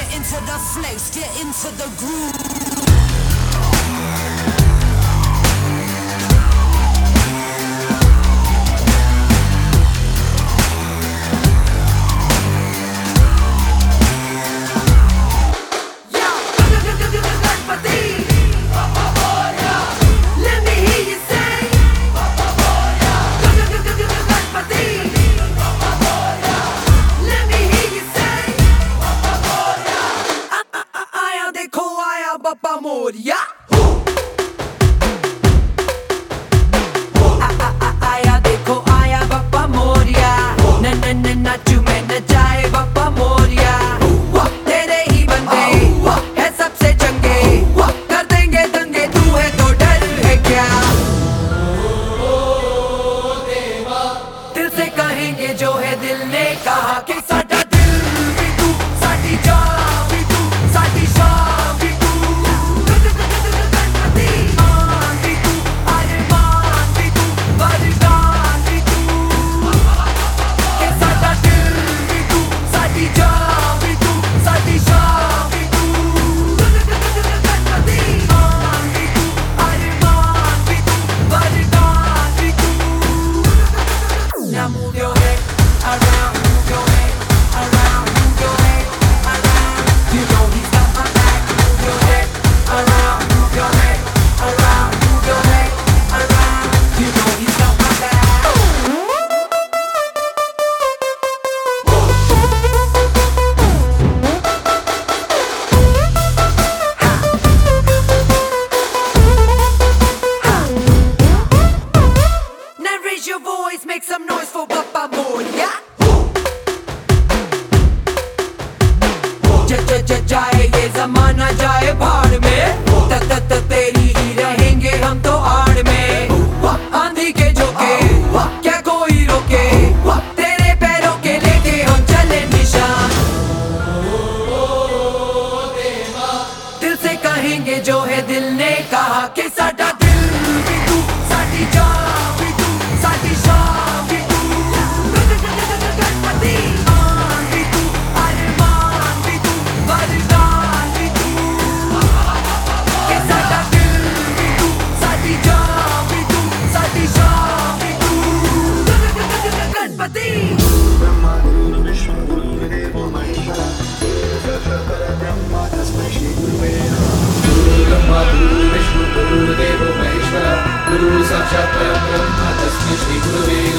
get into the flex. get into the groove. caja quizás. जमाना जाए भाड़ में। तेरी ही रहेंगे हम तो आड़ में। आंधी के झोंके, क्या कोई रोके? तेरे पैरों के लेके हम चले निशान। दिल से कहेंगे जो है दिल ने कहा कि गुरुः साक्षात् परं ब्रह्म तस्मै श्रीगुरुवे